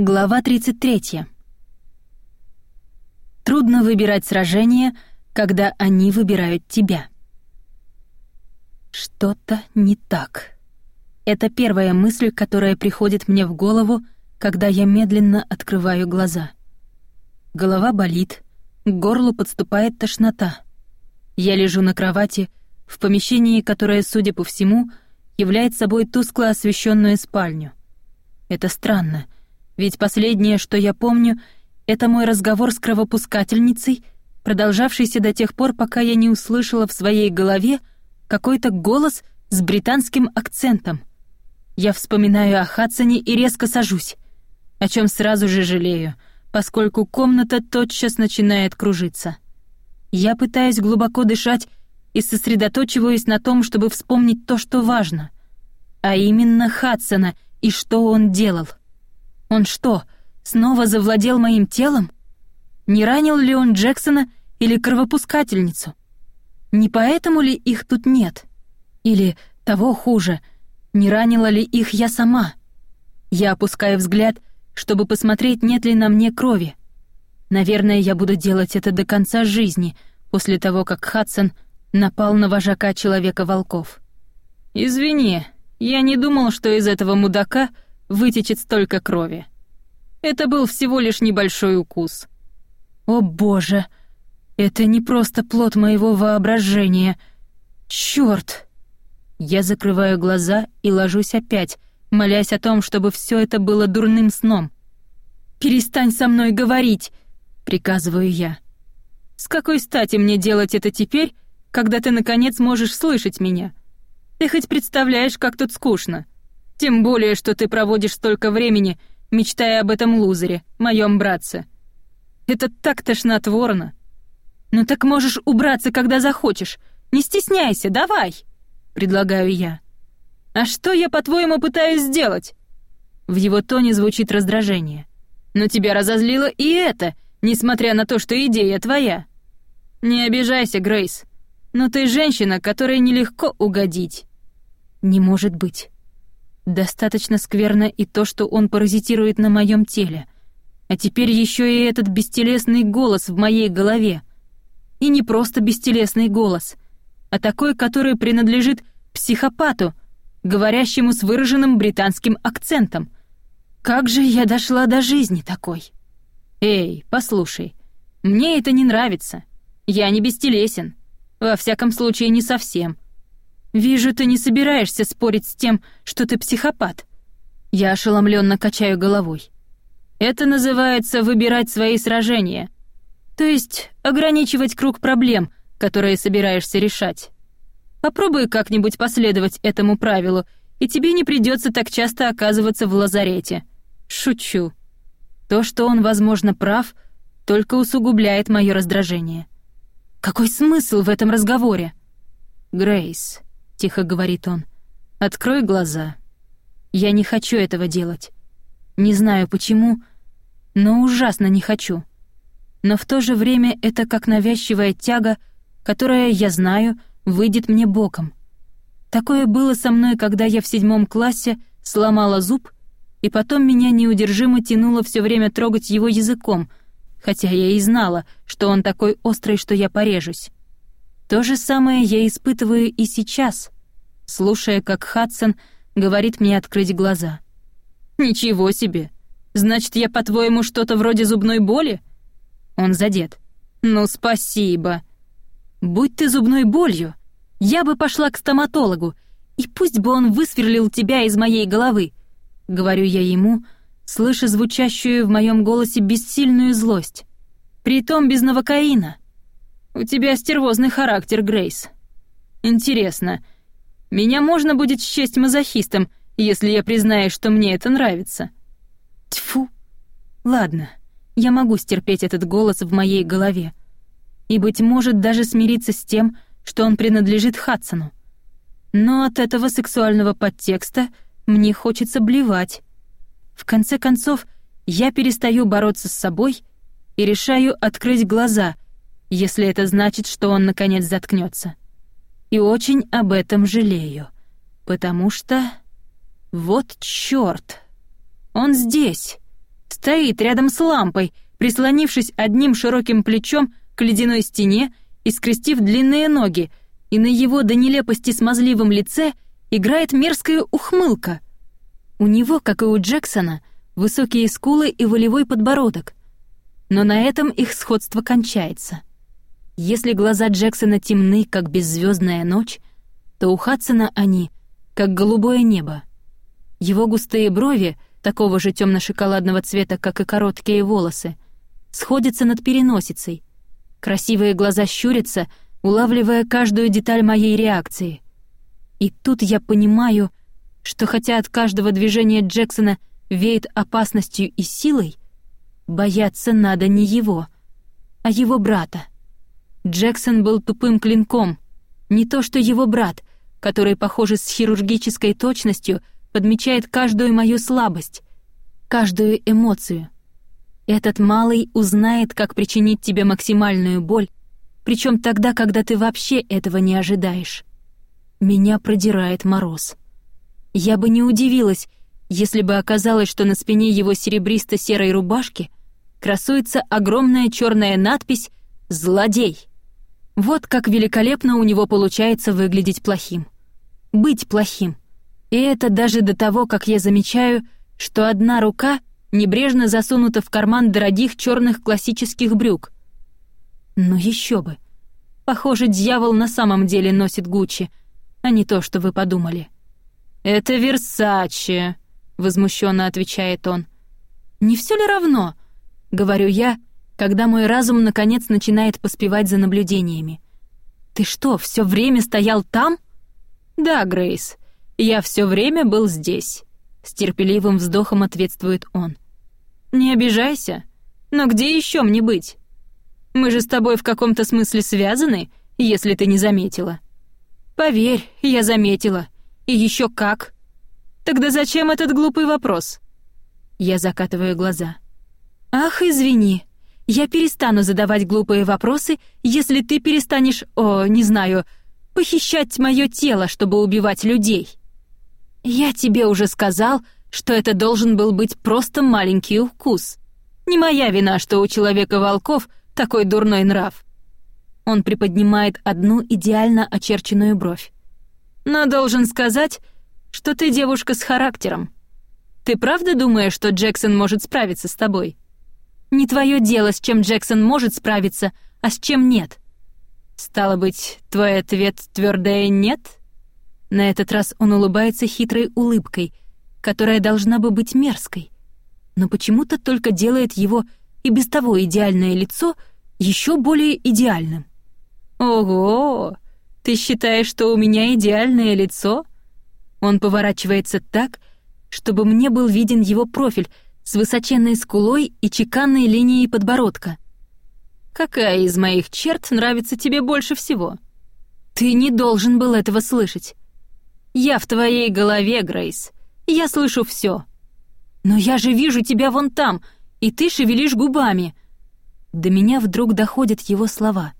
Глава 33. Трудно выбирать сражения, когда они выбирают тебя. Что-то не так. Это первая мысль, которая приходит мне в голову, когда я медленно открываю глаза. Голова болит, к горлу подступает тошнота. Я лежу на кровати в помещении, которое, судя по всему, является собой тускло освещенную спальню. Это странно — ведь последнее, что я помню, это мой разговор с кровопускательницей, продолжавшийся до тех пор, пока я не услышала в своей голове какой-то голос с британским акцентом. Я вспоминаю о Хадсоне и резко сажусь, о чем сразу же жалею, поскольку комната тотчас начинает кружиться. Я пытаюсь глубоко дышать и сосредоточиваюсь на том, чтобы вспомнить то, что важно, а именно Хадсона и что он делал. Он что, снова завладел моим телом? Не ранил ли он Джексона или кровопускательницу? Не поэтому ли их тут нет? Или, того хуже, не ранила ли их я сама? Я опускаю взгляд, чтобы посмотреть, нет ли на мне крови. Наверное, я буду делать это до конца жизни, после того, как Хадсон напал на вожака Человека-волков. «Извини, я не думал, что из этого мудака вытечет столько крови. Это был всего лишь небольшой укус. О боже, это не просто плод моего воображения. Чёрт! Я закрываю глаза и ложусь опять, молясь о том, чтобы все это было дурным сном. «Перестань со мной говорить!» — приказываю я. «С какой стати мне делать это теперь, когда ты, наконец, можешь слышать меня? Ты хоть представляешь, как тут скучно?» Тем более, что ты проводишь столько времени, мечтая об этом лузере, моем братце. Это так тошнотворно. Ну так можешь убраться, когда захочешь. Не стесняйся, давай, предлагаю я. А что я, по-твоему, пытаюсь сделать? В его тоне звучит раздражение. Но тебя разозлило и это, несмотря на то, что идея твоя. Не обижайся, Грейс. Но ты женщина, которой нелегко угодить. Не может быть. Достаточно скверно и то, что он паразитирует на моем теле. А теперь еще и этот бестелесный голос в моей голове. И не просто бестелесный голос, а такой, который принадлежит психопату, говорящему с выраженным британским акцентом. Как же я дошла до жизни такой? Эй, послушай, мне это не нравится. Я не бестелесен. Во всяком случае, не совсем. Вижу, ты не собираешься спорить с тем, что ты психопат. Я ошеломленно качаю головой. Это называется выбирать свои сражения. То есть ограничивать круг проблем, которые собираешься решать. Попробуй как-нибудь последовать этому правилу, и тебе не придется так часто оказываться в лазарете. Шучу. То, что он, возможно, прав, только усугубляет мое раздражение. Какой смысл в этом разговоре? Грейс, тихо говорит он. Открой глаза. Я не хочу этого делать. Не знаю почему, но ужасно не хочу. Но в то же время это как навязчивая тяга, которая, я знаю, выйдет мне боком. Такое было со мной, когда я в седьмом классе сломала зуб, и потом меня неудержимо тянуло все время трогать его языком, хотя я и знала, что он такой острый, что я порежусь. То же самое я испытываю и сейчас, слушая, как Хадсон говорит мне открыть глаза. «Ничего себе! Значит, я, по-твоему, что-то вроде зубной боли?» Он задет. «Ну, спасибо!» «Будь ты зубной болью, я бы пошла к стоматологу, и пусть бы он высверлил тебя из моей головы», — говорю я ему, слыша звучащую в моем голосе бессильную злость. «Притом без новокаина». «У тебя стервозный характер, Грейс. Интересно, меня можно будет счесть мазохистом, если я признаю, что мне это нравится». Тьфу. Ладно, я могу стерпеть этот голос в моей голове. И, быть может, даже смириться с тем, что он принадлежит Хадсону. Но от этого сексуального подтекста мне хочется блевать. В конце концов, я перестаю бороться с собой и решаю открыть глаза — если это значит, что он наконец заткнется. И очень об этом жалею, потому что... Вот чёрт! Он здесь, Стоит рядом с лампой, прислонившись одним широким плечом к ледяной стене и скрестив длинные ноги, и на его до нелепости смазливом лице играет мерзкая ухмылка. У него, как и у Джексона, высокие скулы и волевой подбородок. Но на этом их сходство кончается. Если глаза Джексона темны, как беззвездная ночь, то у Хадсона они — как голубое небо. Его густые брови, такого же темно-шоколадного цвета, как и короткие волосы, сходятся над переносицей. Красивые глаза щурятся, улавливая каждую деталь моей реакции. И тут я понимаю, что хотя от каждого движения Джексона веет опасностью и силой, бояться надо не его, а его брата. Джексон был тупым клинком, не то что его брат, который, похоже, с хирургической точностью подмечает каждую мою слабость, каждую эмоцию. Этот малый узнает, как причинить тебе максимальную боль, причем тогда, когда ты вообще этого не ожидаешь. Меня продирает мороз. Я бы не удивилась, если бы оказалось, что на спине его серебристо-серой рубашки красуется огромная черная надпись «Злодей». Вот как великолепно у него получается выглядеть плохим. Быть плохим. И это даже до того, как я замечаю, что одна рука небрежно засунута в карман дорогих черных классических брюк. Ну еще бы. Похоже, дьявол на самом деле носит Гуччи, а не то, что вы подумали. «Это Версаче», — возмущенно отвечает он. «Не все ли равно?» — говорю я, когда мой разум наконец начинает поспевать за наблюдениями. «Ты что, все время стоял там?» «Да, Грейс, я все время был здесь», — с терпеливым вздохом ответствует он. «Не обижайся, но где еще мне быть? Мы же с тобой в каком-то смысле связаны, если ты не заметила». «Поверь, я заметила. И еще как». «Тогда зачем этот глупый вопрос?» Я закатываю глаза. «Ах, извини», я перестану задавать глупые вопросы, если ты перестанешь, о, не знаю, похищать мое тело, чтобы убивать людей. Я тебе уже сказал, что это должен был быть просто маленький укус. Не моя вина, что у человека-волков такой дурной нрав. Он приподнимает одну идеально очерченную бровь. Но должен сказать, что ты девушка с характером. Ты правда думаешь, что Джексон может справиться с тобой? Не твое дело, с чем Джексон может справиться, а с чем нет. Стало быть, твой ответ твердое нет? На этот раз он улыбается хитрой улыбкой, которая должна бы быть мерзкой, но почему-то только делает его и без того идеальное лицо еще более идеальным. Ого! Ты считаешь, что у меня идеальное лицо? Он поворачивается так, чтобы мне был виден его профиль, с высоченной скулой и чеканной линией подбородка. «Какая из моих черт нравится тебе больше всего?» «Ты не должен был этого слышать. Я в твоей голове, Грейс. Я слышу все. Но я же вижу тебя вон там, и ты шевелишь губами». До меня вдруг доходят его слова.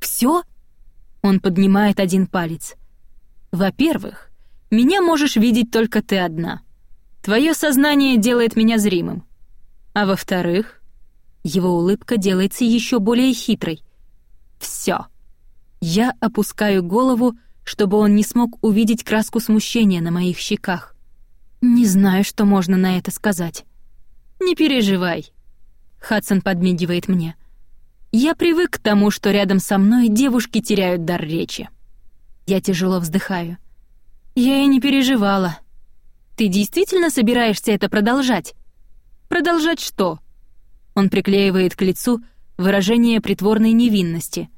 «Все?» Он поднимает один палец. «Во-первых, меня можешь видеть только ты одна. Твое сознание делает меня зримым. А во-вторых, его улыбка делается еще более хитрой. Все. Я опускаю голову, чтобы он не смог увидеть краску смущения на моих щеках. Не знаю, что можно на это сказать. Не переживай. Хадсон подмигивает мне. Я привык к тому, что рядом со мной девушки теряют дар речи. Я тяжело вздыхаю. Я и не переживала. Ты действительно собираешься это продолжать? Продолжать что? Он приклеивает к лицу выражение притворной невинности.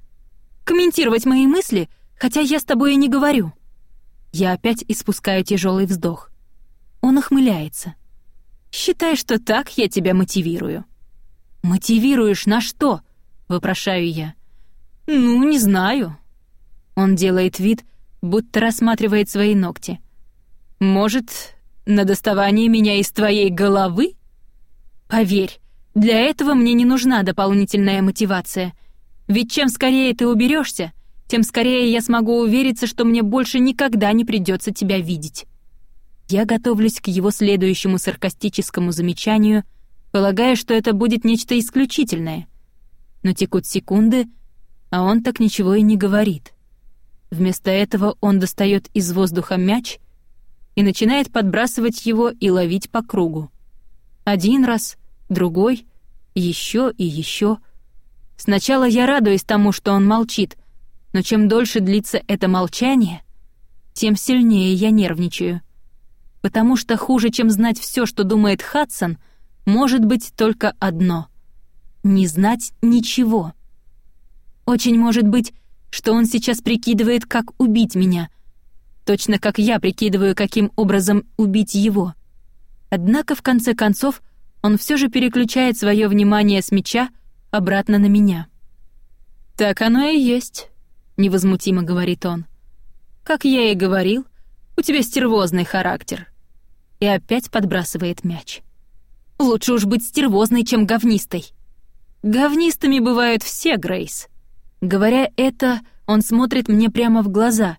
Комментировать мои мысли, хотя я с тобой и не говорю. Я опять испускаю тяжелый вздох. Он охмыляется. Считай, что так я тебя мотивирую. Мотивируешь на что? вопрошаю я. Ну, не знаю. Он делает вид, будто рассматривает свои ногти. Может, на доставание меня из твоей головы? Поверь, для этого мне не нужна дополнительная мотивация. Ведь чем скорее ты уберешься, тем скорее я смогу увериться, что мне больше никогда не придется тебя видеть. Я готовлюсь к его следующему саркастическому замечанию, полагая, что это будет нечто исключительное. Но текут секунды, а он так ничего и не говорит. Вместо этого он достает из воздуха мяч и начинает подбрасывать его и ловить по кругу. Один раз, другой, еще и еще. Сначала я радуюсь тому, что он молчит, но чем дольше длится это молчание, тем сильнее я нервничаю. Потому что хуже, чем знать все, что думает Хадсон, может быть только одно — не знать ничего. Очень может быть, что он сейчас прикидывает, как убить меня, точно как я прикидываю, каким образом убить его. Однако, в конце концов, он все же переключает свое внимание с меча обратно на меня. «Так оно и есть», — невозмутимо говорит он. «Как я и говорил, у тебя стервозный характер». И опять подбрасывает мяч. «Лучше уж быть стервозной, чем говнистой». «Говнистыми бывают все, Грейс», Говоря это, он смотрит мне прямо в глаза,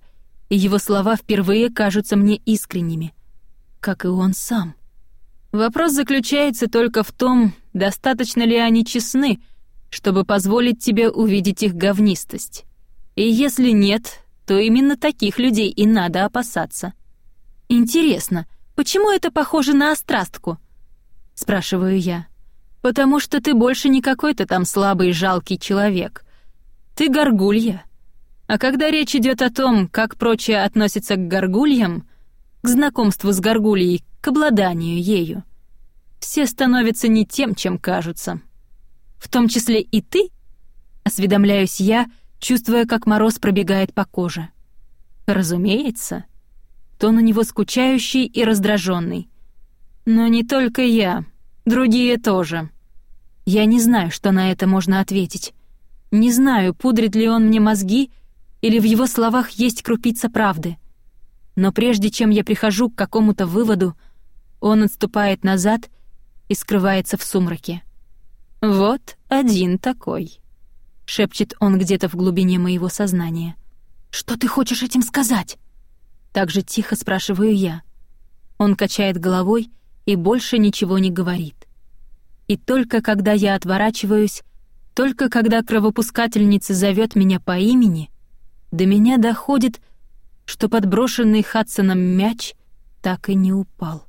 и его слова впервые кажутся мне искренними, как и он сам. Вопрос заключается только в том, достаточно ли они честны, чтобы позволить тебе увидеть их говнистость. И если нет, то именно таких людей и надо опасаться. Интересно, почему это похоже на острастку? спрашиваю я. Потому что ты больше не какой-то там слабый жалкий человек. Ты горгулья. А когда речь идет о том, как прочие относятся к горгульям, к знакомству с горгульей, к обладанию ею, все становятся не тем, чем кажутся. В том числе и ты, осведомляюсь я, чувствуя, как мороз пробегает по коже. Разумеется. Тон у него скучающий и раздраженный. Но не только я, другие тоже. Я не знаю, что на это можно ответить. Не знаю, пудрит ли он мне мозги, или в его словах есть крупица правды. Но прежде чем я прихожу к какому-то выводу, он отступает назад и скрывается в сумраке. «Вот один такой», — шепчет он где-то в глубине моего сознания. «Что ты хочешь этим сказать?» Так же тихо спрашиваю я. Он качает головой и больше ничего не говорит. И только когда я отворачиваюсь, только когда кровопускательница зовет меня по имени, до меня доходит, что подброшенный Хадсоном мяч так и не упал.